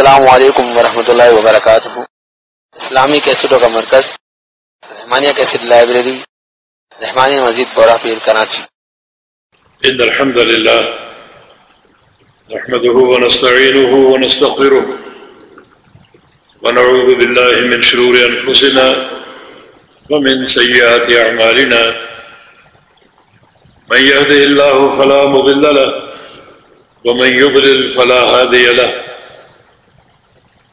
السلام علیکم ورحمۃ اللہ وبرکاتہ۔ اسلامی کیسٹوں کا مرکز، رحمانیہ کیسٹ لائبریری، رحمانیہ مزید بورا پیر کراچی۔ ان الحمد لله نحمده ونستعينه ونستغفره ونعوذ بالله من شرور انفسنا ومن سيئات اعمالنا۔ من يهده الله فلا مضل له ومن يضلل فلا هادي له۔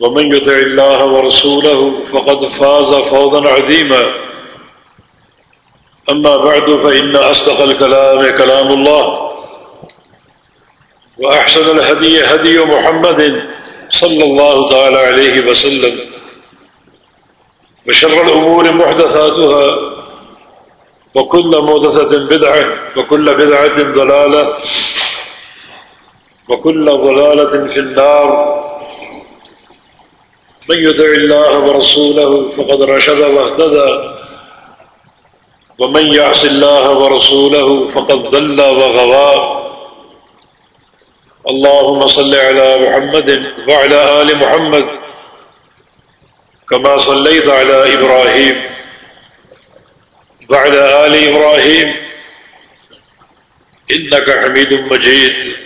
ومن يطع الله ورسوله فقد فاز فوضا عظيما. أما بعد، فإن أصدق الكلام كلام الله، وأحسن الهدي هدي محمد صلى الله تعالى عليه وسلم، وشر الأمور محدثاتها، وكل محدثة بدعة، وكل بدعة ضلالة، وكل ضلالة في النار. من يدع الله ورسوله فقد رشد واهتدى. ومن يعص الله ورسوله فقد ضل وغوى اللهم صل على محمد وعلى آل محمد كما صليت على إبراهيم وعلى آل إبراهيم. إنك حميد مجيد.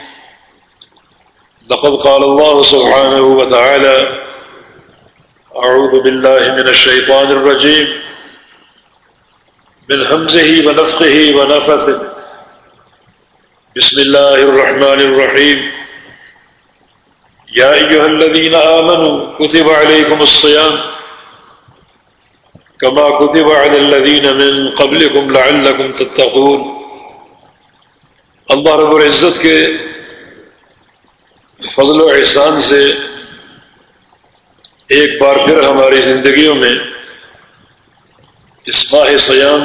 لقد قال الله سبحانه وتعالى أعوذ بالله من الشيطان الرجيم. من همزه ونفقه ونفثه. بسم الله الرحمن الرحيم. يا أيها الذين آمنوا، كتب عليكم الصيام كما كتب على الذين من قبلكم لعلكم تتقون. اللہ رب العزت کے فضل و احسان سے ایک بار پھر ہماری زندگیوں میں اس ماہ سیام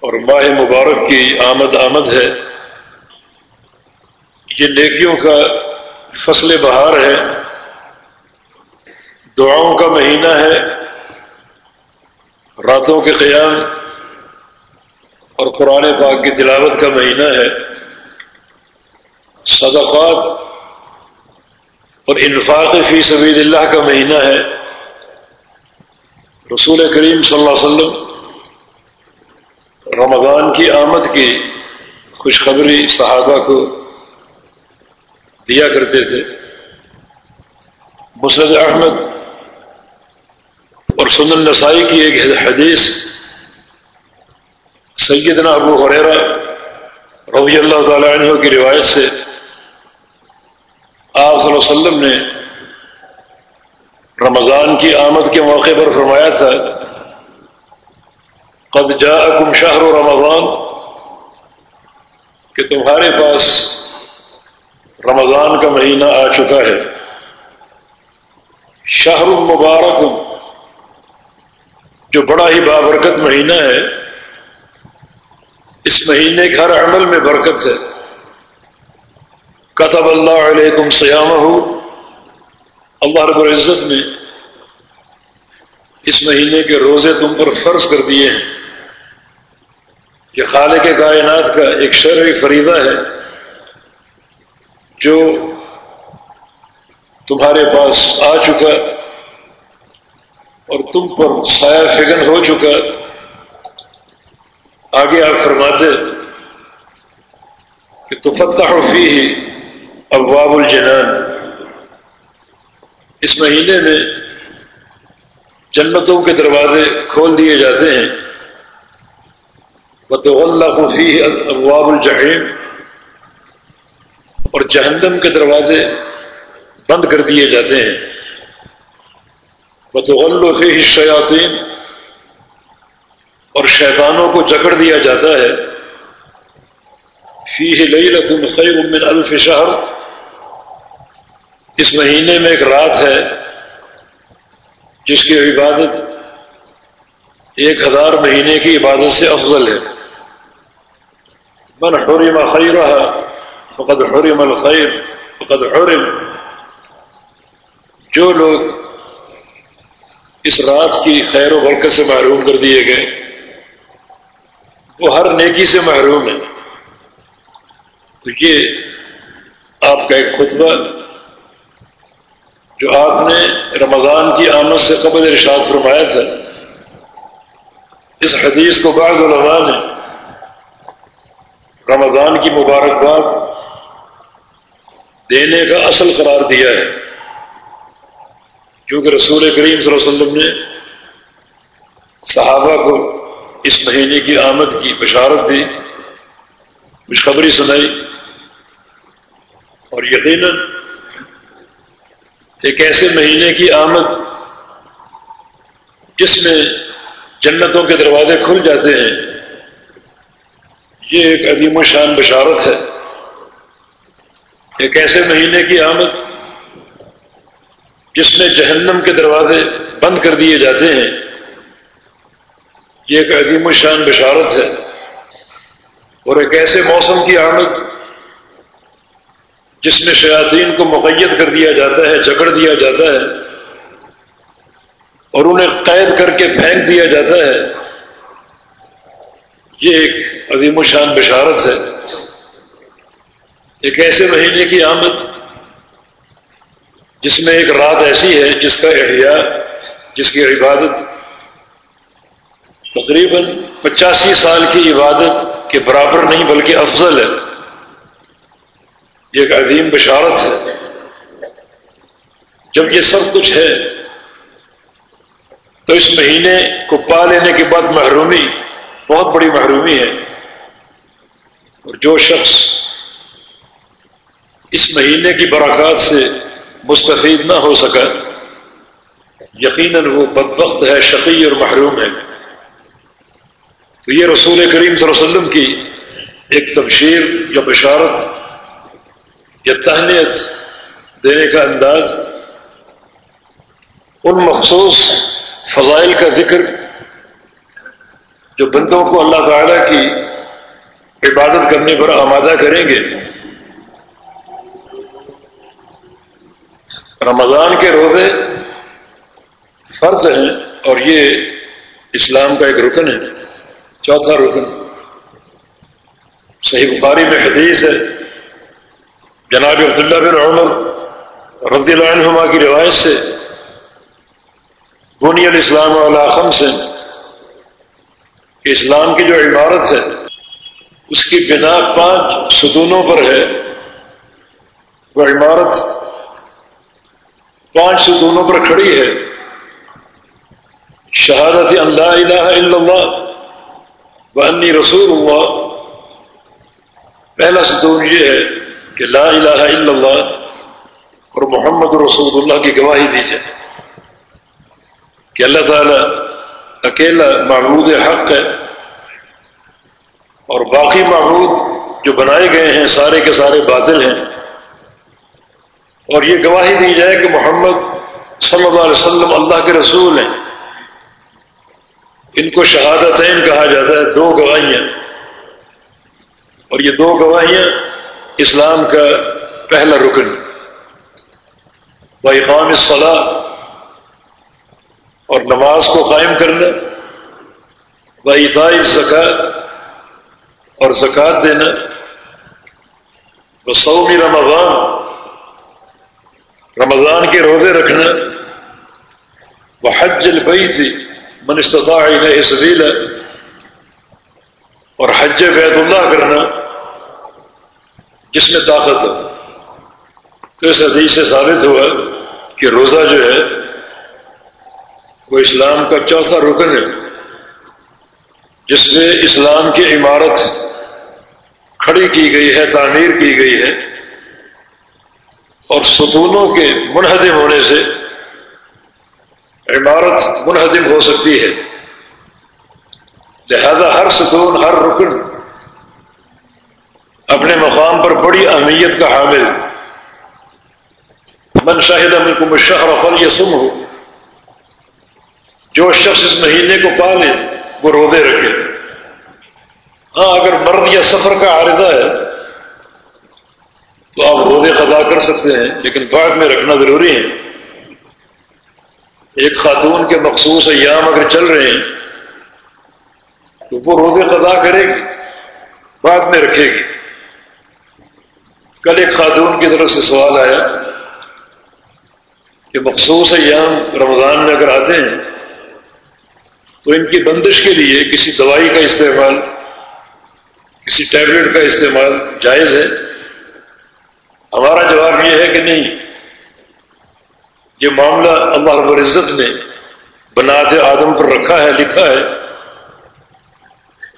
اور ماہ مبارک کی آمد آمد ہے۔ یہ نیکیوں کا فصل بہار ہے۔ دعاؤں کا مہینہ ہے۔ راتوں کے قیام اور قرآن پاک کی تلاوت کا مہینہ ہے۔ صدقات اور انفاق فی سبیل اللہ کا مہینہ ہے۔ رسول کریم صلی اللہ علیہ وسلم رمضان کی آمد کی خوشخبری صحابہ کو دیا کرتے تھے۔ مسرد احمد اور سن النسائی کی ایک حدیث سیدنا ابو حریرہ رضی اللہ تعالیٰ عنہ کی روایت سے آپ صلی اللہ علیہ وسلم نے رمضان کی آمد کے موقع پر فرمایا تھا، قد جاءکم شہر رمضان، کہ تمہارے پاس رمضان کا مہینہ آ چکا ہے۔ شہر المبارک جو بڑا ہی بابرکت مہینہ ہے، اس مہینے کے ہر عمل میں برکت ہے۔ کتب اللہ علیکم سیام اللہ رب العزت نے اس مہینے کے روزے تم پر فرض کر دیے ہیں. یہ خالق کے کائنات کا ایک شرعی فریضہ ہے جو تمہارے پاس آ چکا اور تم پر سایہ فگن ہو چکا. آگے آپ فرماتے کہ تو فتح فی ہی ابواب الجنان۔ اس مہینے میں جنتوں کے دروازے کھول دیے جاتے ہیں۔ بط اللہ فی ابواب الجحیم اور جہنم کے دروازے بند کر دیے جاتے ہیں۔ فی شیاطین اور شیطانوں کو جکڑ دیا جاتا ہے۔ فی لیلت خیر من الف شہر اس مہینے میں ایک رات ہے جس کی عبادت ایک ہزار مہینے کی عبادت سے افضل ہے۔ من حرم خیرہ فقد حرم الخیر، فقد حرم۔ جو لوگ اس رات کی خیر و برکت سے محروم کر دیے گئے، وہ ہر نیکی سے محروم ہے تو یہ آپ کا ایک خطبہ جو آپ نے رمضان کی آمد سے قبل ارشاد فرمایا تھا، اس حدیث کو بعض علماء نے رمضان کی مبارکباد دینے کا اصل قرار دیا ہے۔ کیونکہ رسول کریم صلی اللہ علیہ وسلم نے صحابہ کو اس مہینے کی آمد کی بشارت دی، خوشخبری سنائی اور یقیناً ایک ایسے مہینے کی آمد جس میں جنتوں کے دروازے کھل جاتے ہیں، یہ ایک عظیم و شان بشارت ہے۔ ایک ایسے مہینے کی آمد جس میں جہنم کے دروازے بند کر دیے جاتے ہیں، یہ ایک عظیم و شان بشارت ہے۔ اور ایک ایسے موسم کی آمد جس میں شیاطین کو مقید کر دیا جاتا ہے، جکڑ دیا جاتا ہے، اور انہیں قید کر کے پھینک دیا جاتا ہے، یہ ایک عظیم و شان بشارت ہے۔ ایک ایسے مہینے کی آمد جس میں ایک رات ایسی ہے جس کا احیاء، جس کی عبادت تقریباً پچاسی سال کی عبادت کے برابر نہیں بلکہ افضل ہے۔ یہ ایک عظیم بشارت ہے۔ جب یہ سب کچھ ہے، تو اس مہینے کو پا لینے کے بعد محرومی بہت بڑی محرومی ہے۔ اور جو شخص اس مہینے کی برکات سے مستفید نہ ہو سکا، یقیناً وہ بدبخت ہے، شقی اور محروم ہے۔ تو یہ رسول کریم صلی اللہ علیہ وسلم کی ایک تبشیر یا بشارت یا تہنیت دینے کا انداز، ان مخصوص فضائل کا ذکر جو بندوں کو اللہ تعالی کی عبادت کرنے پر آمادہ کریں گے۔ رمضان کے روزے فرض ہیں اور یہ اسلام کا ایک رکن ہے، چوتھا رکن۔ صحیح بخاری میں حدیث ہے جناب عبداللہ بن عمر رضی اللہ عنہما کی روایت سے بنی الاسلام خم سے کہ اسلام کی جو عمارت ہے، اس کی بنا پانچ ستونوں پر ہے۔ وہ عمارت پانچ ستونوں پر کھڑی ہے۔ شہادت اللہ الہ الا اللہ و انی رسول اللہ۔ پہلا ستون یہ ہے کہ لا الہ الا اللہ اور محمد رسول اللہ کی گواہی دی جائے۔ کہ اللہ تعالی اکیلا معبود حق ہے اور باقی معبود جو بنائے گئے ہیں، سارے کے سارے باطل ہیں۔ اور یہ گواہی دی جائے کہ محمد صلی اللہ علیہ وسلم اللہ کے رسول ہیں۔ ان کو شہادتین کہا جاتا ہے، دو گواہیاں۔ اور یہ دو گواہیاں اسلام کا پہلا رکن۔ و اقام صلاح اور نماز کو قائم کرنا بھائی زکوٰۃ اور زکوٰۃ دینا وہ سعودی رمضان رمضان کے روزے رکھنا وہ حج البئی تھی منستطاع سبیلا، اور حج بیت اللہ کرنا۔ جس میں طاقت ہو تو اس حدیث سے ثابت ہوا کہ روزہ جو ہے، وہ اسلام کا چوتھا رکن ہے۔ جس میں اسلام کی عمارت کھڑی کی گئی ہے، تعمیر کی گئی ہے۔ اور ستونوں کے منہدم ہونے سے عمارت منہدم ہو سکتی ہے۔ لہذا ہر ستون، ہر رکن اپنے مقام پر بڑی اہمیت کا حامل۔ من شاہد امن کو مشہور فل یا سم ہو جو شخص اس مہینے کو پالے، وہ رودے رکھے۔ ہاں اگر مرد یا سفر کا عارضہ ہے، تو آپ رودے خدا کر سکتے ہیں، لیکن بعد میں رکھنا ضروری ہے۔ ایک خاتون کے مخصوص ایام اگر چل رہے ہیں، تو وہ رودے قدا کرے گی، بعد میں رکھے گی۔ کل ایک خاتون کی طرف سے سوال آیا کہ مخصوص ایام رمضان میں اگر آتے ہیں تو ان کی بندش کے لیے کسی دوائی کا استعمال، کسی ٹیبلٹ کا استعمال جائز ہے؟ ہمارا جواب یہ ہے کہ نہیں۔ یہ معاملہ اللہ رب العزت نے بنات آدم پر رکھا ہے، لکھا ہے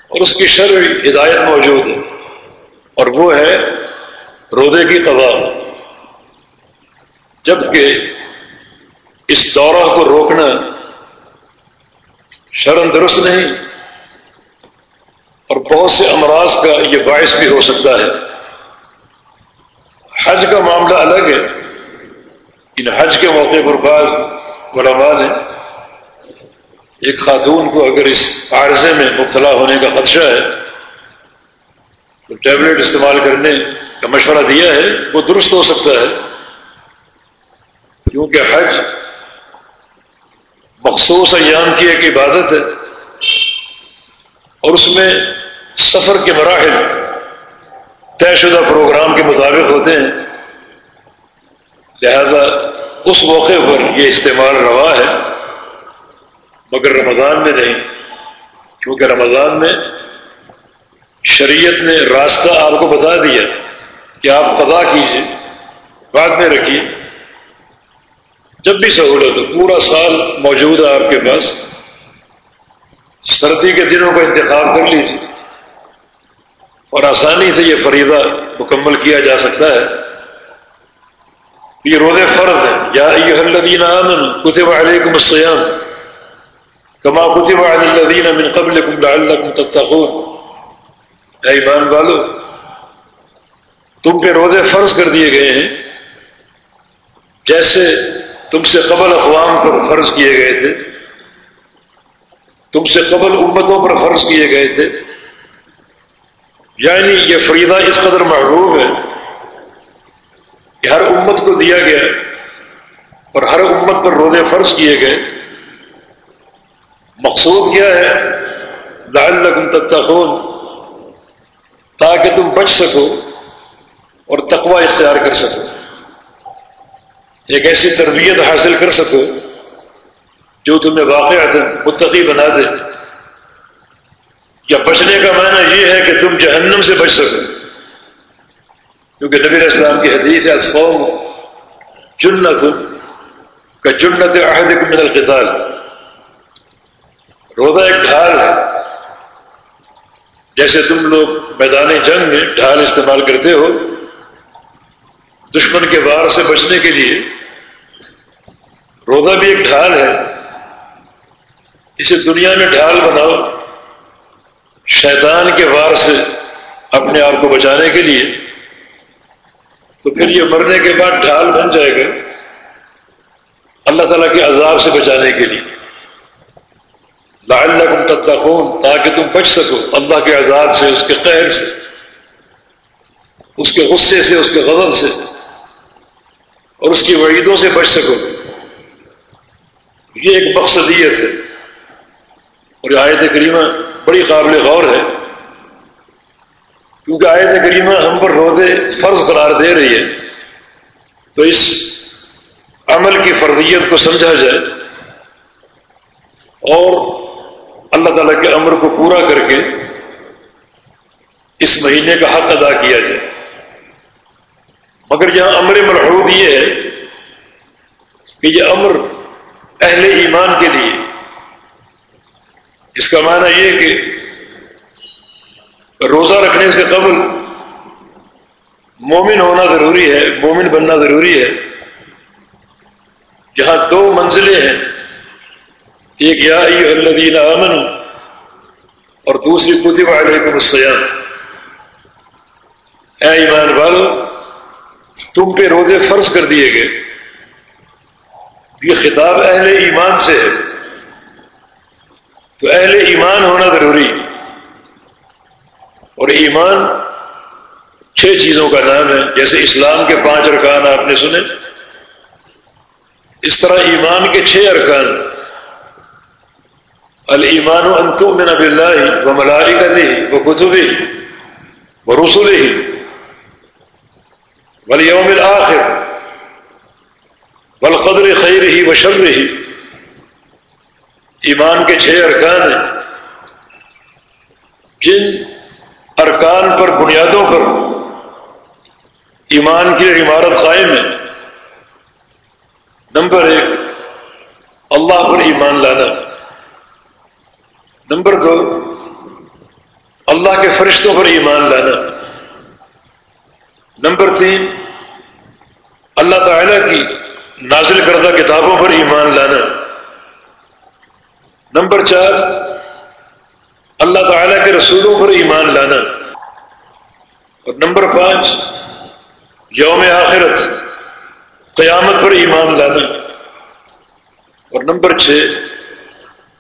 اور اس کی شرع ہدایت موجود ہے۔ اور وہ ہے رودے کی قضا۔ جبکہ اس دورہ کو روکنا شرم درست نہیں، اور بہت سے امراض کا یہ باعث بھی ہو سکتا ہے۔ حج کا معاملہ الگ ہے۔ ان حج کے موقع پر بعض علماء نے ایک خاتون کو اگر اس عارضے میں مبتلا ہونے کا خدشہ ہے تو ٹیبلٹ استعمال کرنے کا مشورہ دیا ہے، وہ درست ہو سکتا ہے۔ کیونکہ حج مخصوص ایام کی ایک عبادت ہے۔ اور اس میں سفر کے مراحل طے شدہ پروگرام کے مطابق ہوتے ہیں۔ لہذا اس موقع پر یہ استعمال روا ہے۔ مگر رمضان میں نہیں، کیونکہ رمضان میں شریعت نے راستہ آپ کو بتا دیا۔ کہ آپ قضا کیجیے بعد میں رکھیے۔ جب بھی سہولت ہو، پورا سال موجود ہے آپ کے پاس۔ سردی کے دنوں کا انتخاب کر لیجیے اور آسانی سے یہ فریضہ مکمل کیا جا سکتا ہے۔ یہ روز فرض ہے یا الذین کتب علیکم الصیام کما کتب علی الذین من قبلکم لعلکم تتقون۔ اے ایمان والو تم پہ روزے فرض کر دیے گئے ہیں۔ جیسے تم سے قبل اقوام پر فرض کیے گئے تھے؟ تم سے قبل امتوں پر فرض کیے گئے تھے۔ یعنی یہ فریدہ اس قدر محروب ہے کہ ہر امت کو دیا گیا اور ہر امت پر روزے فرض کیے گئے۔ مقصود کیا ہے؟ لال لگن تتخون تاکہ تم بچ سکو۔ اور تقوی اختیار کر سکو ایک ایسی تربیت حاصل کر سکو جو تمہیں واقع متقی بنا دے۔ یا بچنے کا معنی یہ ہے کہ تم جہنم سے بچ سکو کیونکہ نبی اسلام کی حدیث ہے قوم جنت، کا جنت عہد من القتال۔ روزہ ایک ڈھال ہے۔ جیسے تم لوگ میدان جنگ میں ڈھال استعمال کرتے ہو دشمن کے وار سے بچنے کے لیے روزہ بھی ایک ڈھال ہے۔ اسے دنیا میں ڈھال بناؤ۔ شیطان کے وار سے اپنے آپ کو بچانے کے لیے۔ تو پھر یہ مرنے کے بعد ڈھال بن جائے گا۔ اللہ تعالیٰ کے عذاب سے بچانے کے لیے۔ لال لگن تب تک تاکہ تم بچ سکو۔ اللہ کے عذاب سے، اس کے قہر سے۔ اس کے غصے سے، اس کے غضب سے اور اس کی وعیدوں سے بچ سکو۔ یہ ایک مقصدیت ہے اور یہ آیت کریمہ بڑی قابل غور ہے۔ کیونکہ آیت کریمہ ہم پر روزے فرض قرار دے رہی ہے، تو اس عمل کی فرضیت کو سمجھا جائے اور اللہ تعالیٰ کے امر کو پورا کر کے اس مہینے کا حق ادا کیا جائے۔ مگر یہاں امر مرحود یہ ہے کہ یہ امر اہل ایمان کے لیے۔ اس کا معنی یہ کہ روزہ رکھنے سے قبل مومن ہونا ضروری ہے، مومن بننا ضروری ہے۔ یہاں دو منزلیں ہیں۔ ایک یا الذین امن اور دوسری کتب علیکم السیام اے ایمان والو تم پہ روزے فرض کر دیے گئے۔ یہ خطاب اہل ایمان سے ہے۔ تو اہل ایمان ہونا ضروری۔ اور ایمان چھ چیزوں کا نام ہے۔ جیسے اسلام کے پانچ ارکان آپ نے سنے۔ اس طرح ایمان کے چھ ارکان۔ المان و انتو میں نب اللہ و ملائی کا دی وہ کتبی وہ رسول ہی ولیوم الآخر والقدر خیر ہی و ہی ایمان کے چھ ارکان ہیں جن ارکان پر بنیادوں پر ایمان کی عمارت قائم ہے۔ نمبر ایک، اللہ پر ایمان لانا۔ نمبر دو، اللہ کے فرشتوں پر ایمان لانا۔ نمبر تین، اللہ تعالی کی نازل کردہ کتابوں پر ایمان لانا۔ نمبر چار، اللہ تعالی کے رسولوں پر ایمان لانا۔ اور نمبر پانچ، یوم آخرت، قیامت پر ایمان لانا۔ اور نمبر چھ،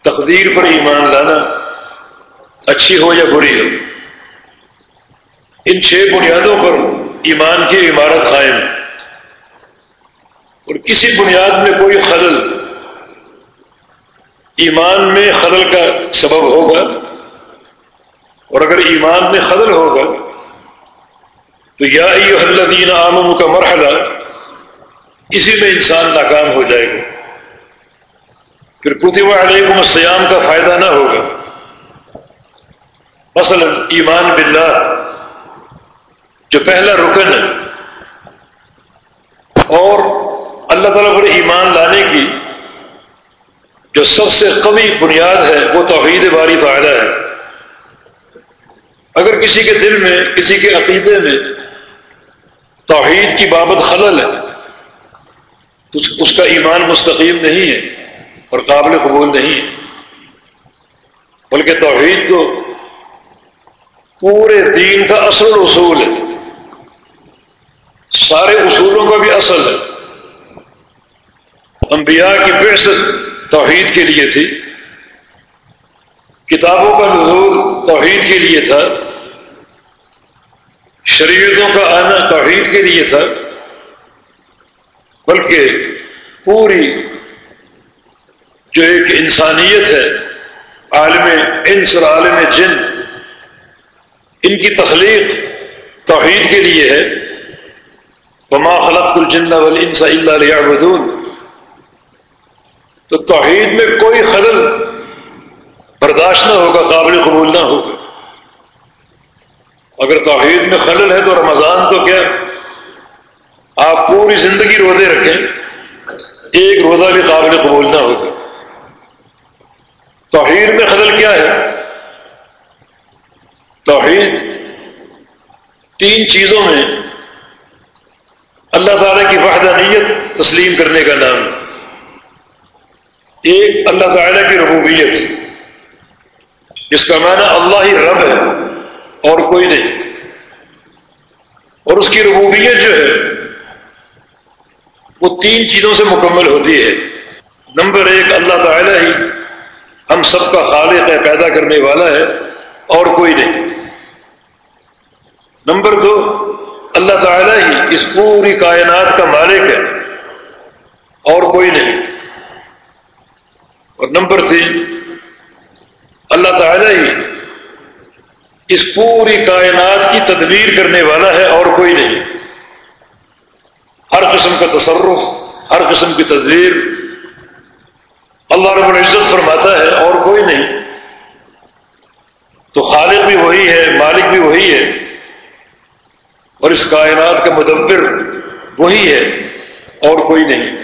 تقدیر پر ایمان لانا۔ اچھی ہو یا بری ہو؟ ان چھ بنیادوں پر ایمان کی عمارت قائم۔ اور کسی بنیاد میں کوئی خلل ایمان میں خلل کا سبب ہوگا، اور اگر ایمان میں خلل ہوگا، تو یا الذین آمنوا کا مرحلہ اسی میں انسان ناکام ہو جائے گا۔ پھر کتب علیکم السیام کا فائدہ نہ ہوگا۔ مثلا ایمان باللہ جو پہلا رکن ہے۔ اور اللہ تعالیٰ پر ایمان لانے کی جو سب سے قوی بنیاد ہے، وہ توحید باری فائدہ ہے۔ اگر کسی کے دل میں، کسی کے عقیدے میں توحید کی بابت خلل ہے، تو اس کا ایمان مستقیم نہیں ہے اور قابل قبول نہیں ہے۔ بلکہ توحید تو پورے دین کا اصل اصول ہے۔ سارے اصولوں کا بھی اصل ہے۔ انبیاء کی بحث توحید کے لیے تھی۔ کتابوں کا نزول توحید کے لیے تھا۔ شریعتوں کا آنا توحید کے لیے تھا۔ بلکہ پوری جو ایک انسانیت ہے، عالم انس اور عالم جن، ان کی تخلیق توحید کے لیے ہے۔ وما خلق الجن والانس الا ليعبدون۔ تو توحید میں کوئی خلل برداشت نہ ہوگا، قابل قبول نہ ہوگا۔ اگر توحید میں خلل ہے تو رمضان تو کیا آپ پوری زندگی روزے رکھیں، ایک روزہ بھی قابل قبول نہ ہوگا۔ توحید میں خلل کیا ہے؟ توحید تین چیزوں میں اللہ تعالی کی وحدانیت تسلیم کرنے کا نام. ایک اللہ تعالی کی ربوبیت. جس کا معنی اللہ ہی رب ہے اور کوئی نہیں. اور اس کی ربوبیت جو ہے، وہ تین چیزوں سے مکمل ہوتی ہے. نمبر ایک، اللہ تعالیٰ ہی ہم سب کا خالق ہے، پیدا کرنے والا ہے اور کوئی نہیں. نمبر دو اللہ تعالیٰ ہی اس پوری کائنات کا مالک ہے، اور کوئی نہیں۔ اور نمبر تین، اللہ تعالی ہی اس پوری کائنات کی تدبیر کرنے والا ہے اور کوئی نہیں۔ ہر قسم کا تصرف، ہر قسم کی تدبیر اللہ رب العزت فرماتا ہے اور کوئی نہیں۔ تو خالق بھی وہی ہے، مالک بھی وہی ہے۔ اور اس کائنات کا مدبر وہی ہے اور کوئی نہیں۔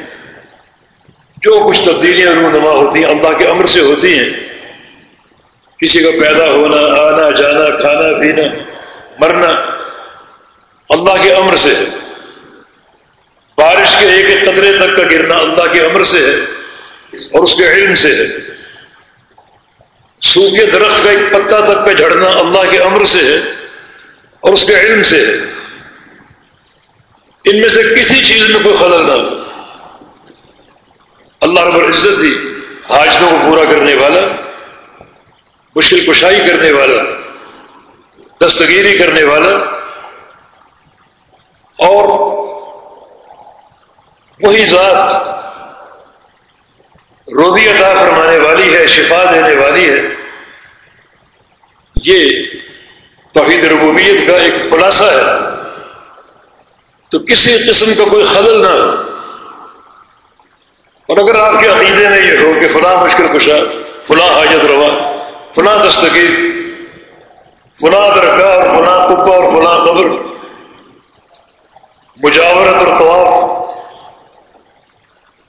جو کچھ تبدیلیاں رونما ہوتی ہیں، اللہ کے امر سے ہوتی ہیں۔ کسی کا پیدا ہونا، آنا، جانا، کھانا، پینا، مرنا، اللہ کے امر سے ہے۔ بارش کے ایک ایک قطرے تک کا گرنا اللہ کے امر سے ہے اور اس کے علم سے ہے۔ سوکھے درخت کا ایک پتا تک کا جھڑنا اللہ کے امر سے ہے اور اس کے علم سے ہے۔ ان میں سے کسی چیز میں کوئی خلل نہ ہو۔ اللہ رب العزت ہی حاجتوں کو پورا کرنے والا، مشکل کشائی کرنے والا، دستگیری کرنے والا، اور وہی ذات روزی عطا فرمانے والی ہے، شفا دینے والی ہے۔ یہ توحید ربوبیت کا ایک خلاصہ ہے۔ تو کسی قسم کا کوئی خلل نہ ہو۔ اور اگر آپ کے عقیدے میں یہ ہو کہ فلاں مشکل کشا، فلاں حاجت روا، فلاں دستگیر فلاں درگاہ اور فلاں کبا اور فلاں قبر، مجاورت اور طواف،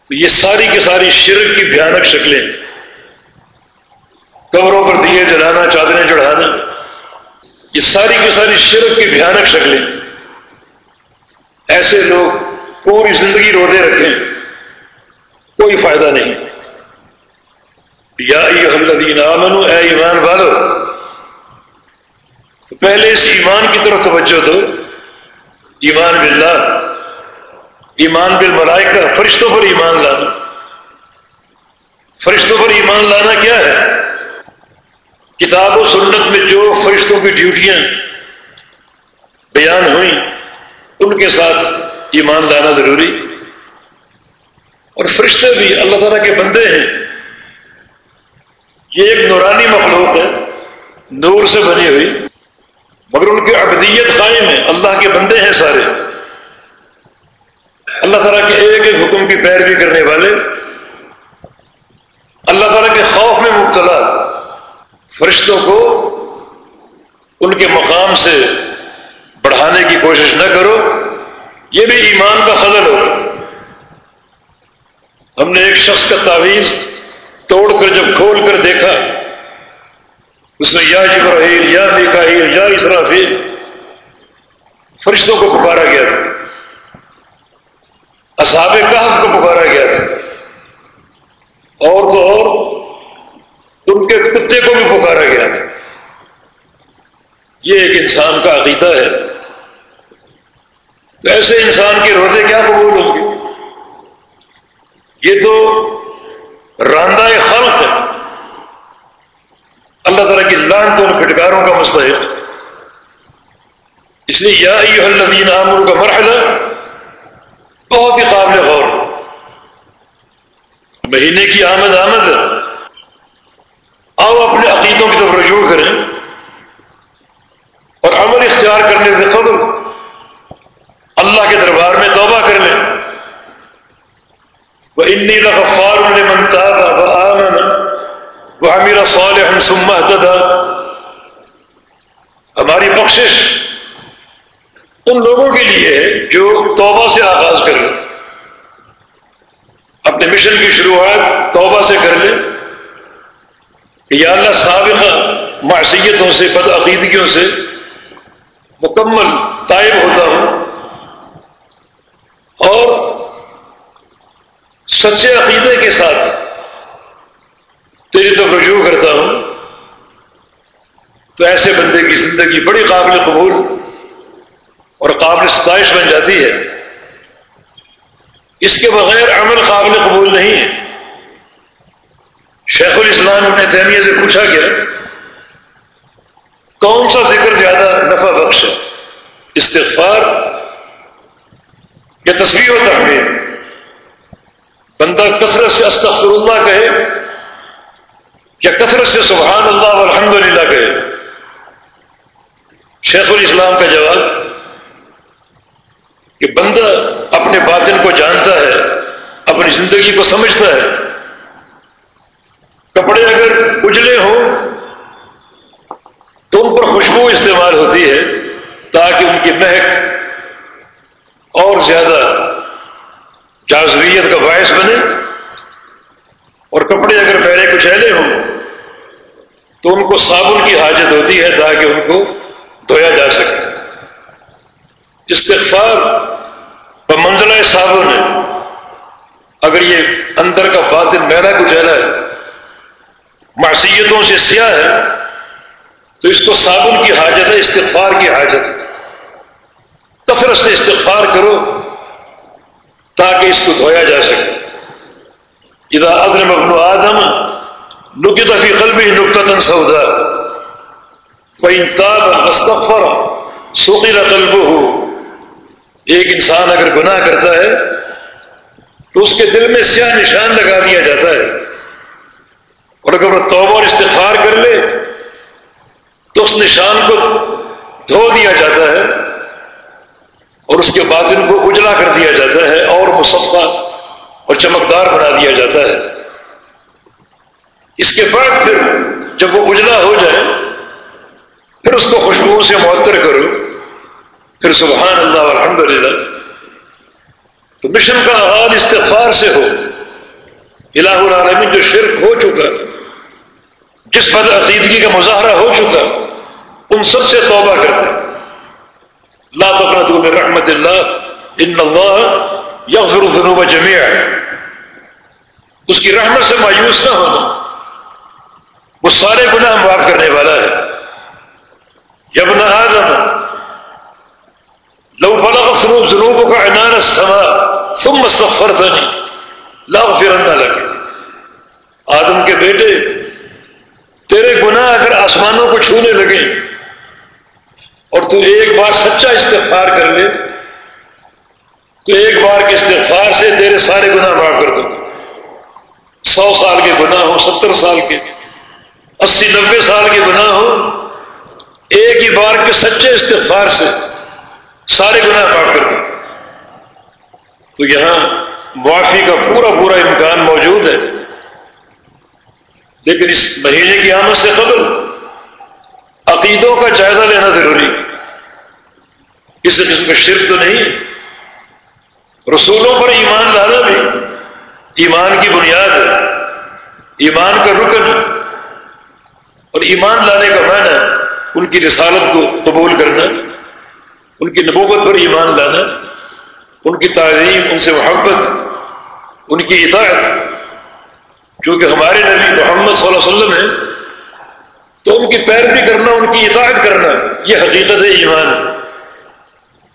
تو یہ ساری کی ساری شرک کی بھیانک شکلیں۔ قبروں پر دیے جلانا، چادریں چڑھانا، یہ ساری کی ساری شرک کی بھیانک شکلیں۔ ایسے لوگ پوری زندگی روزے رکھیں کوئی فائدہ نہیں۔ یا الذین آمنو اے ایمان والو تو پہلے اس ایمان کی طرف توجہ دو۔ ایمان باللہ، ایمان بالملائکہ، فرشتوں پر ایمان لانا۔ فرشتوں پر ایمان لانا کیا ہے؟ کتاب و سنت میں جو فرشتوں کی ڈیوٹیاں بیان ہوئیں ان کے ساتھ ایمان لانا ضروری۔ اور فرشتے بھی اللہ تعالیٰ کے بندے ہیں۔ یہ ایک نورانی مخلوق ہے، نور سے بنی ہوئی، مگر ان کی ابدیت قائم ہے۔ اللہ کے بندے ہیں سارے۔ اللہ تعالیٰ کے ایک ایک حکم کی پیروی کرنے والے۔ اللہ تعالیٰ کے خوف میں مبتلا۔ فرشتوں کو ان کے مقام سے بڑھانے کی کوشش نہ کرو، یہ بھی ایمان کا خدل ہو۔ ہم نے ایک شخص کا تعویذ توڑ کر جب کھول کر دیکھا، اس میں یا جبرائیل، یا میکائیل، یا اسرافیل فرشتوں کو پکارا گیا تھا۔ اصحاب کہف کو پکارا گیا تھا۔ اور تو اور، ان کے کتے کو بھی پکارا گیا تھا۔ یہ ایک انسان کا عقیدہ ہے۔ تو ایسے انسان کے روزے کیا قبول ہوں گے؟ یہ تو راندہ خلق ہے۔ اللہ تعالیٰ کی لان تو پھٹکاروں کا مستحق۔ اس لیے یا الذین عامر کا مرحلہ بہت ہی قابل غور۔ مہینے کی آمد آمد۔ آؤ اپنے عقیدوں کی طرف رجوع کریں۔ اور عمل اختیار کرنے سے قبل اللہ کے دربار میں توبہ کر لیں وہ انی لغفار منتاب وہ آمن وہ امیر صالح ہماری بخشش ان لوگوں کے لیے جو توبہ سے آغاز کر لیں۔ اپنے مشن کی شروعات توبہ سے کر لیں۔ کہ یا اللہ سابقہ معصیتوں سے بد عقیدگیوں سے مکمل طائب ہوتا ہوں اور سچے عقیدے کے ساتھ تیری تو رجوع کرتا ہوں، تو ایسے بندے کی زندگی بڑی قابل قبول اور قابل ستائش بن جاتی ہے۔ اس کے بغیر عمل قابل قبول نہیں ہے۔ شیخ الاسلام ابن تیمیہ سے پوچھا گیا کون سا ذکر زیادہ نفع بخش ہے؟ استغفار یا تصویر و تحمیر بندہ کثرت سے استغفر اللہ کہے یا کثرت سے سبحان اللہ الحمد للہ کہے؟ شیخ الاسلام کا جواب کہ بندہ اپنے باطن کو جانتا ہے، اپنی زندگی کو سمجھتا ہے۔ کپڑے اگر اجلے ہوں خوشبو استعمال ہوتی ہے تاکہ ان کی مہک اور زیادہ جازویت کا باعث بنے اور کپڑے اگر پہلے کچھ ایلے ہوں تو ان کو صابن کی حاجت ہوتی ہے تاکہ ان کو دھویا جا سکے۔ استغفار و منزلہ صابن ہے۔ اگر یہ اندر کا باطن میرا کچھ ہے، معصیتوں سے سیاہ ہے تو اس کو صابن کی حاجت ہے، استغفار کی حاجت ہے۔ کثرت سے استغفار کرو تاکہ اس کو دھویا جا سکے۔ ادا ادر ابن آدم نکت فی قلبی نقطن سودا فعین تاب استغفر سوقیلا قلب ہو ایک انسان اگر گناہ کرتا ہے تو اس کے دل میں سیاہ نشان لگا دیا جاتا ہے۔ اور اگر وہ توبہ اور استغفار کر لے تو اس نشان کو دھو دیا جاتا ہے اور اس کے باطن کو اجلا کر دیا جاتا ہے اور مصفہ اور چمکدار بنا دیا جاتا ہے۔ اس کے بعد پھر جب وہ اجلا ہو جائے، پھر اس کو خوشبو سے معطر کرو۔ پھر سبحان اللہ الحمد للہ تو مشن کا آغاز استغفار سے ہو۔ الہ العالمین جو شرک ہو چکا، جس بد عقیدگی کا مظاہرہ ہو چکا ان سب سے توبہ کرتے لا تقنطوا من رحمت اللہ، ان اللہ یغفر الذنوب جميعا اس کی رحمت سے مایوس نہ ہونا۔ وہ سارے گناہ معاف کرنے والا ہے۔ یبن آدم، لو بلغ فروب ذنوب کا عنان السماء ثم استغفرتنی۔ لا غفرن لك آدم کے بیٹے، تیرے گناہ اگر آسمانوں کو چھونے لگے اور تو ایک بار سچا استغفار کر لے، تو ایک بار کے استغفار سے تیرے سارے گناہ معاف کر دوں۔ سو سال کے گناہ ہو ستر سال کے، اسی نبے سال کے گناہ ہو ایک ہی بار کے سچے استغفار سے سارے گناہ معاف کر دوں۔ تو یہاں معافی کا پورا پورا امکان موجود ہے۔ لیکن اس مہینے کی آمد سے قبل عقیدوں کا جائزہ لینا ضروری کسی قسم کا شرک تو نہیں۔ رسولوں پر ایمان لانا بھی ایمان کی بنیاد ہے۔ ایمان کا رکن اور ایمان لانے کا معنی ان کی رسالت کو قبول کرنا، ان کی نبوت پر ایمان لانا، ان کی تعلیم ان سے محبت، ان کی اطاعت۔ کیونکہ ہمارے نبی محمد صلی اللہ علیہ وسلم ہے تو ان کی پیروی کرنا، ان کی اطاعت کرنا، یہ حقیقت ہے ایمان۔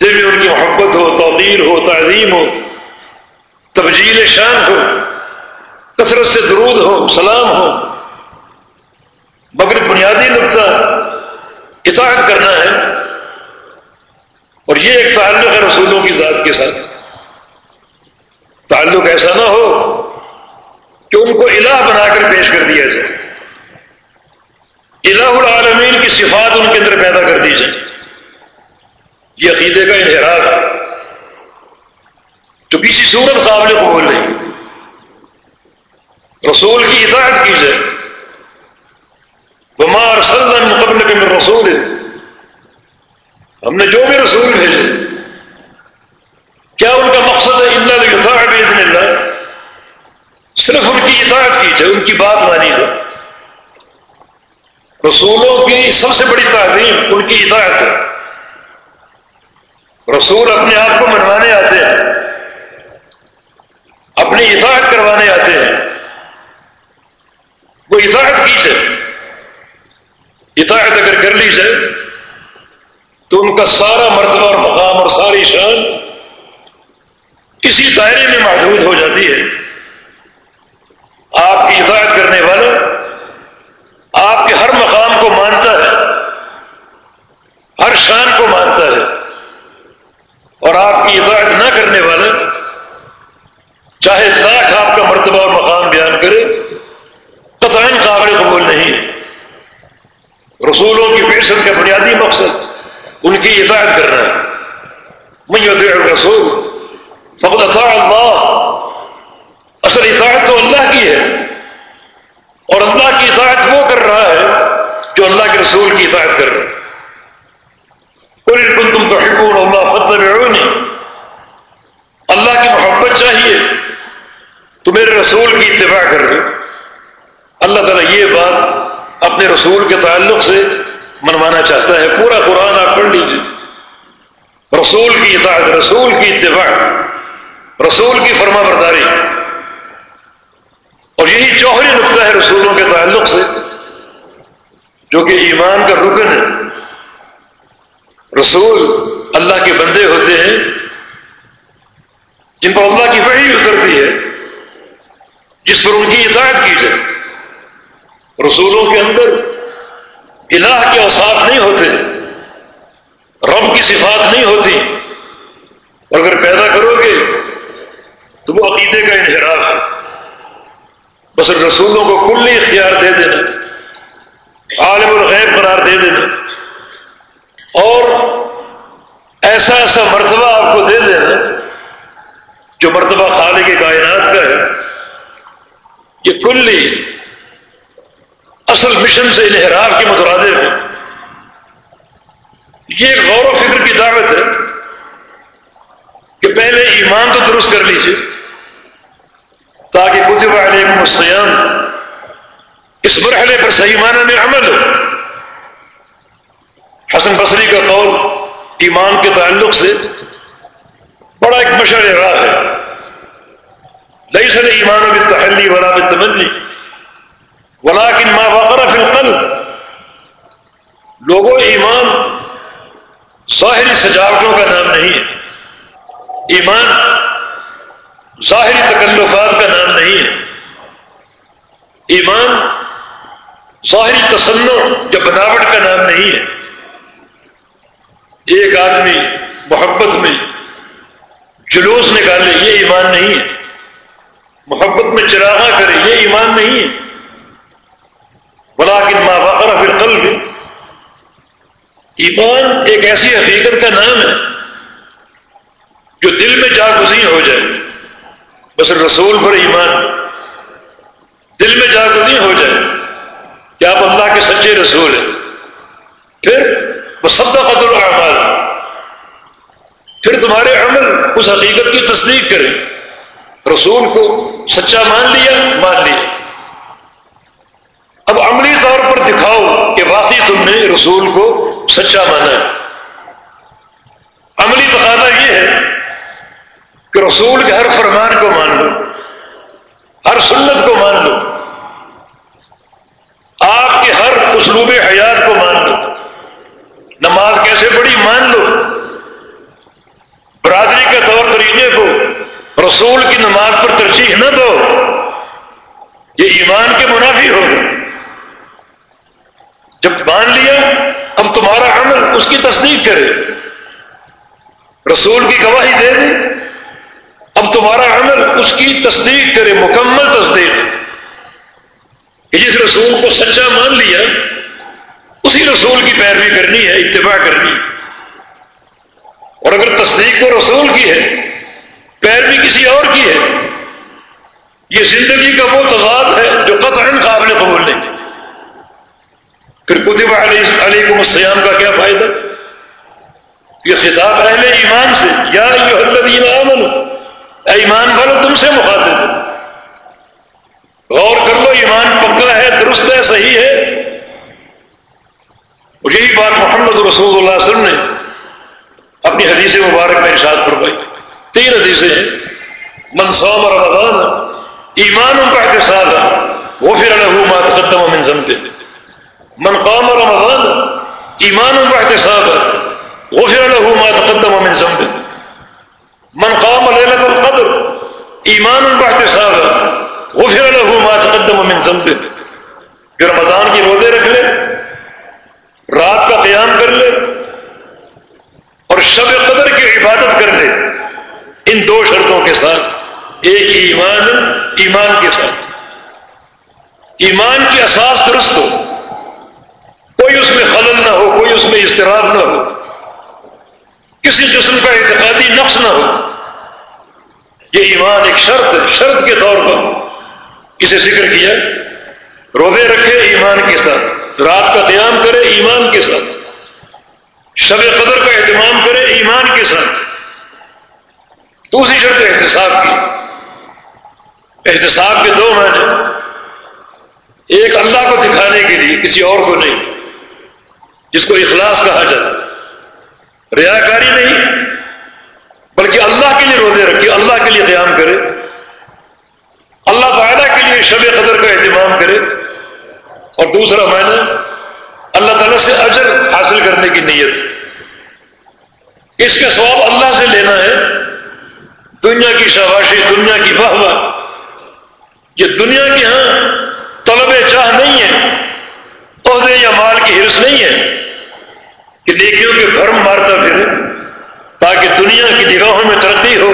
دل میں ان کی محبت ہو توقیر ہو، تعظیم ہو، تبجیل شان ہو، کثرت سے درود ہو، سلام ہو۔ مگر بنیادی نقطہ اطاعت کرنا ہے، اور یہ ایک تعلق ہے رسولوں کی ذات کے ساتھ۔ تعلق ایسا نہ ہو کہ ان کو الہ بنا کر پیش کر دیا جائے۔ الہ العالمین کی صفات ان کے اندر پیدا کر دی جائے یہ عقیدے کا انحراف ہے۔ تو کسی صورت قابل قبول نہیں۔ رسول کی اطاعت کی جائے۔ بمار سلم مقبل کے میں رسول۔ ہے ہم نے جو بھی رسول بھیجے۔ کیا ان کا مقصد ہے اللہ باذن اللہ؟ صرف ان کی اطاعت کی جائے، ان کی بات مانی جائے۔ رسولوں کی سب سے بڑی تعلیم، ان کی اطاعت ہے۔ رسول اپنے آپ کو منوانے آتے ہیں۔ اپنی اطاعت کروانے آتے ہیں۔ وہ اطاعت کی جائے اطاعت اگر کر لی جائے، تو ان کا سارا مرتبہ اور مقام اور ساری شان کسی دائرے میں محدود ہو جاتی ہے۔ آپ کی اطاعت کرنے والا آپ کے ہر مقام کو مانتا ہے، ہر شان کو مانتا ہے۔ اور آپ کی اطاعت نہ کرنے والا چاہے لاکھ آپ کا مرتبہ اور مقام بیان کرے قطعین قابل قبول رسولوں کی بحثت کا بنیادی مقصد ان کی اطاعت کرنا ہے۔ میں رسول فقط اطاع اللہ۔ اصل اطاعت تو اللہ کی ہے۔ کی اطاعت وہ کر رہا ہے جو اللہ کے رسول کی اطاعت کر رہا ہے۔ کن تم تو حکومت اللہ فتح اللہ کی محبت چاہیے تو میرے رسول کی اتباع کر رہے اللہ تعالیٰ یہ بات اپنے رسول کے تعلق سے منوانا چاہتا ہے۔ پورا قرآن آپ پڑھ لیجیے رسول کی اطاعت، رسول کی اتباع۔ رسول کی فرما برداری۔ اور یہی جوہری نقطہ ہے رسولوں کے تعلق سے، جو کہ ایمان کا رکن ہے۔ رسول اللہ کے بندے ہوتے ہیں، جن پر اللہ کی وحی اترتی ہے، جس پر ان کی اطاعت کی جائے۔ رسولوں کے اندر الہ کے اوساف نہیں ہوتے، رب کی صفات نہیں ہوتی۔ اور اگر پیدا کرو گے، تو وہ عقیدے کا انحراف ہے۔ بس رسولوں کو کلی اختیار دے دینا، عالم الغیب قرار دے دینا۔ اور ایسا ایسا مرتبہ آپ کو دے دینا، جو مرتبہ خالق کائنات کا ہے یہ کلی اصل مشن سے انحراف کے مترادف ہے یہ ایک غور و فکر کی دعوت ہے کہ پہلے ایمان تو درست کر لیجیے تاکہ کتب علیکم السیام اس مرحلے پر صحیح معنی میں عمل ہو۔ حسن بصری کا قول ایمان کے تعلق سے بڑا ایک مشعل راہ ہے۔ لئی سر ایمان و تحلی ولا تمنی ولا کن ماں وقرا فل لوگوں، ایمان ظاہری سجاوٹوں کا نام نہیں ہے۔ ایمان ظاہری تکلفات کا نام نہیں ہے۔ ایمان ظاہری تسنع یا بناوٹ کا نام نہیں ہے۔ ایک آدمی محبت میں جلوس نکالے یہ ایمان نہیں ہے۔ محبت میں چراغا کرے یہ ایمان نہیں ہے۔ بلاکن ماں بقرا پھر قلب ایمان ایک ایسی حقیقت کا نام ہے جو دل میں جاگزی ہو جائے۔ بس رسول پر ایمان۔ دل میں جاگزی ہو جائے کہ آپ اللہ کے سچے رسول ہیں۔ پھر وہ سب قدر پھر تمہارے عمل اس حقیقت کی تصدیق کریں۔ رسول کو سچا مان لیا مان لیا۔ اب عملی طور پر دکھاؤ کہ واقعی تم نے رسول کو سچا مانا۔ ہے عملی تقاضا یہ ہے رسول کے ہر فرمان کو مان لو، ہر سنت کو مان لو، آپ کے ہر اسلوب حیات کو مان لو۔ نماز کیسے پڑھی؟ مان لو۔ برادری کے طور طریقے کو رسول کی نماز پر ترجیح نہ دو۔ یہ ایمان کے منافی ہو۔ جب مان لیا اب تمہارا عمل اس کی تصدیق کرے رسول کی گواہی دے دے اب تمہارا عمل اس کی تصدیق کرے، مکمل تصدیق۔ کہ جس رسول کو سچا مان لیا، اسی رسول کی پیروی کرنی ہے، اتباع کرنی۔ ہے اور اگر تصدیق تو رسول کی ہے، پیروی کسی اور کی ہے، یہ زندگی کا وہ تضاد ہے جو قطعا قابل قبول نہیں۔ پھر کتب علیکم السلام کا کیا فائدہ؟ یہ خطاب اہل ایمان سے، یا ایمان ایمان والو، تم سے مخاطب۔ غور کر لو، ایمان پکا ہے، درست ہے، صحیح ہے۔ اور یہی بات محمد رسول اللہ علیہ وسلم نے اپنی حدیث مبارک میں ارشاد فرمائی۔ تین حدیثیں ہیں۔ منصوم رمضان، ایمان ان کا احتساب ہے۔ وہ پھر الحما تقدم من ذنب۔ من قام رمضان، ایمان ان کا احتساب ہے۔ وہ پھر الحما تقدم من ذنب۔ من قام القدر ایمان کا احتساب ہے وہ پھر الحما تقدم من ذنب جو رمضان کی روزے رکھ لے، رات کا قیام کر لے، اور شب قدر کی عبادت کر لے۔ ان دو شرطوں کے ساتھ، ایک ایمان ایمان کے ساتھ۔ ایمان کی اساس درست ہو۔ کوئی اس میں خلل نہ ہو، کوئی اس میں اضطراب نہ ہو۔ کسی قسم کا اعتقادی نقص نہ ہو۔ یہ ایمان ایک شرط شرط کے طور پر۔ اسے ذکر کیا۔ روزے رکھے ایمان کے ساتھ۔ رات کا قیام کرے ایمان کے ساتھ۔ شب قدر کا اہتمام کرے ایمان کے ساتھ۔ دوسری شرط احتساب کی۔ احتساب کے دو معنی ایک اللہ کو دکھانے کے لیے، کسی اور کو نہیں۔ جس کو اخلاص کہا جاتا ریا کاری نہیں، بلکہ اللہ کے لیے روزے رکھے اللہ کے لیے قیام کرے، اللہ تعالیٰ کے لیے شب قدر کا اہتمام کرے۔ اور دوسرا معنی، اللہ تعالیٰ سے اجر حاصل کرنے کی نیت۔ اس کا سواب اللہ سے لینا ہے۔ دنیا کی شاباشی، دنیا کی واہ واہ یہ دنیا کے ہاں طلب چاہ نہیں ہے، عہدے یا مال کی حرص نہیں ہے۔ کہ نیکیوں کے بھرم مارتا پھرے، تاکہ دنیا کی نگاہوں میں ترقی ہو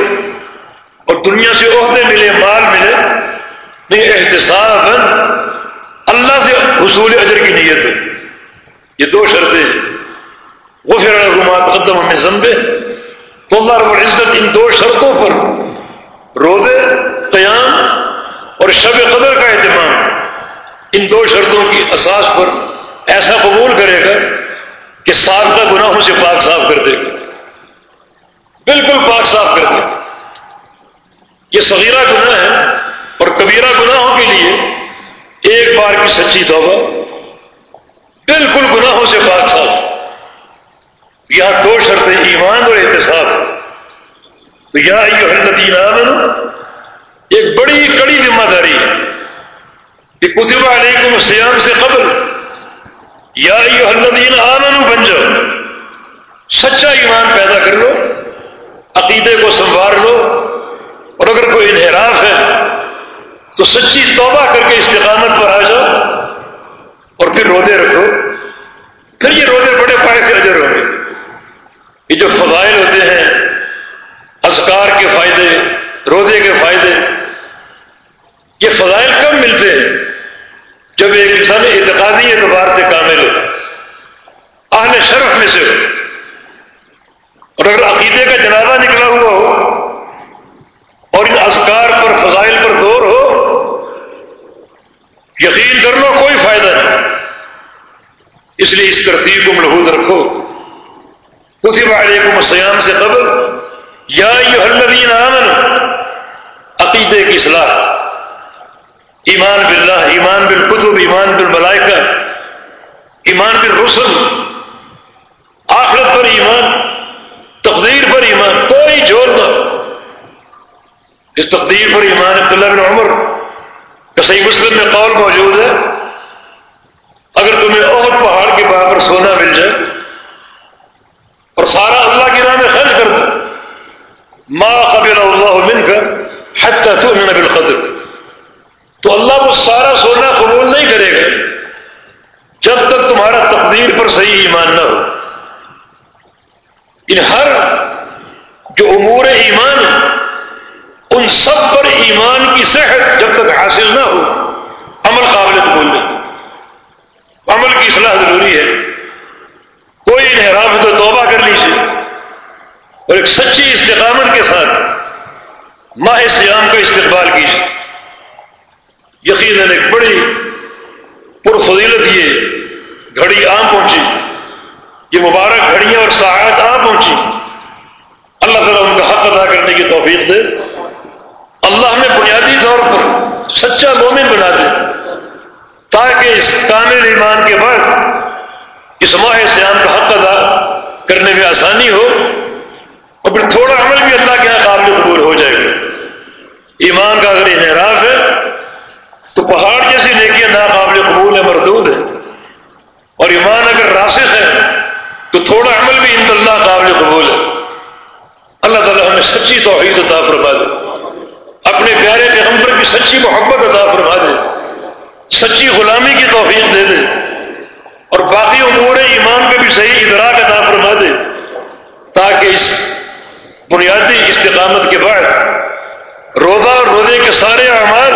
اور دنیا سے عہدے ملے، مال ملے۔ نہیں احتساب اللہ سے حصول اجر کی نیت ہے۔ یہ دو شرطیں وہ پھر رحمات قدم ہمیں زمبے تو اللہ رب العزت ان دو شرطوں پر روزے، قیام اور شب قدر کا اہتمام ان دو شرطوں کی اساس پر ایسا قبول کرے گا کہ سابقہ گناہوں سے پاک صاف کر دے۔ بالکل پاک صاف کر دے۔ یہ صغیرہ گناہ ہے اور کبیرہ گناہوں کے لیے ایک بار کی سچی توبہ بالکل گناہوں سے پاک صاف۔ یہاں دو شرطیں ایمان اور احتساب۔ تو یا الذین آمنوا، ایک بڑی کڑی ذمہ داری ہے کہ کتب علیکم السیام سے قبل یا الذین آمنوا بن جاؤ، سچا ایمان پیدا کر لو، عقیدے کو سنوار لو، اور اگر کوئی انحراف ہے، تو سچی توبہ کر کے استقامت پر آ جاؤ، اور پھر رودے رکھو۔ پھر یہ رودے بڑے پائے کے اجر ہوں گے یہ جو فضائل ہوتے ہیں، اذکار کے فائدے، روزے کے فائدے، یہ فضائل کب ملتے ہیں جب ایک انسان اعتقادی اعتبار سے کامل ہو اہل شرف میں سے ہو اور اگر عقیدے کا جنازہ نکلا ہوا ہو اور ان اذکار پر، فضائل پر دور ہو، یقین کر لو کوئی فائدہ نہیں۔ اس لیے اس ترتیب کو ملحوظ رکھو۔ کتب علیکم السیام سے قبل، یا الذین آمن عقیدے کی اصلاح ایمان باللہ، ایمان بالکتب، ایمان بالملائکہ، ایمان بالرسل۔ آخرت پر ایمان۔ تقدیر پر ایمان، کوئی جوڑ نہ۔ اس تقدیر پر ایمان عبداللہ بن عمر کا صحیح مسلم میں قول موجود ہے، اگر تمہیں عہد پہاڑ کے پر سونا مل جائے اور سارا اللہ کی راہ میں خرچ کر دو، ما قبل اللہ من کا حتى تؤمن بالقدر۔ تو اللہ وہ سارا سونا قبول نہیں کرے گا جب تک تمہارا تقدیر پر صحیح ایمان نہ ہو۔ ان ہر جو امور ایمان ان سب پر ایمان کی صحت جب تک حاصل نہ ہو، عمل قابل قبول نہیں۔ عمل کی اصلاح ضروری ہے۔ کوئی انحراف تو توبہ کر لیجیے اور ایک سچی استقامت کے ساتھ ماہ سیام کا استقبال کیجیے یقیناً ایک بڑی پرفضیلت یہ گھڑی عام پہنچی۔ یہ مبارک گھڑیاں اور ساحت عام پہنچی اللہ تعالیٰ ان کا حق ادا کرنے کی توفیق دے۔ اللہ ہمیں بنیادی طور پر سچا مومن بنا دے۔ تاکہ اس کامل ایمان کے بعد اس ماہ سیام کا حق ادا کرنے میں آسانی ہو اور پھر تھوڑا عمل بھی اللہ کے یہاں قابل قبول ہو جائے۔ گا ایمان کا اگر انحراف ہے، تو پہاڑ جیسی نیکیاں ناقابل قبول ہے مردود ہے اور ایمان اگر راسخ ہے تو تھوڑا عمل بھی ان اللہ قابل قبول ہے۔ اللہ تعالیٰ ہمیں سچی توحید عطا فرما دے۔ اپنے پیارے پیغمبر کی سچی محبت عطا فرما دے۔ سچی غلامی کی توفیق دے دے۔ اور باقی امور ایمان کے بھی صحیح ادراک عطا فرما دے۔ تاکہ اس بنیادی استقامت کے بعد روزہ اور روزے کے سارے اعمال،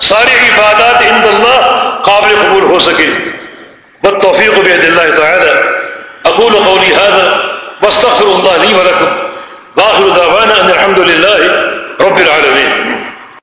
ساری عبادات ان اللہ قابل قبول ہو سکے بد توفیق بحد اللہ تعالیٰ۔ اقول قولي هذا واستغفر الله لي ولكم. واخر دعوانا ان الحمد لله رب العالمين.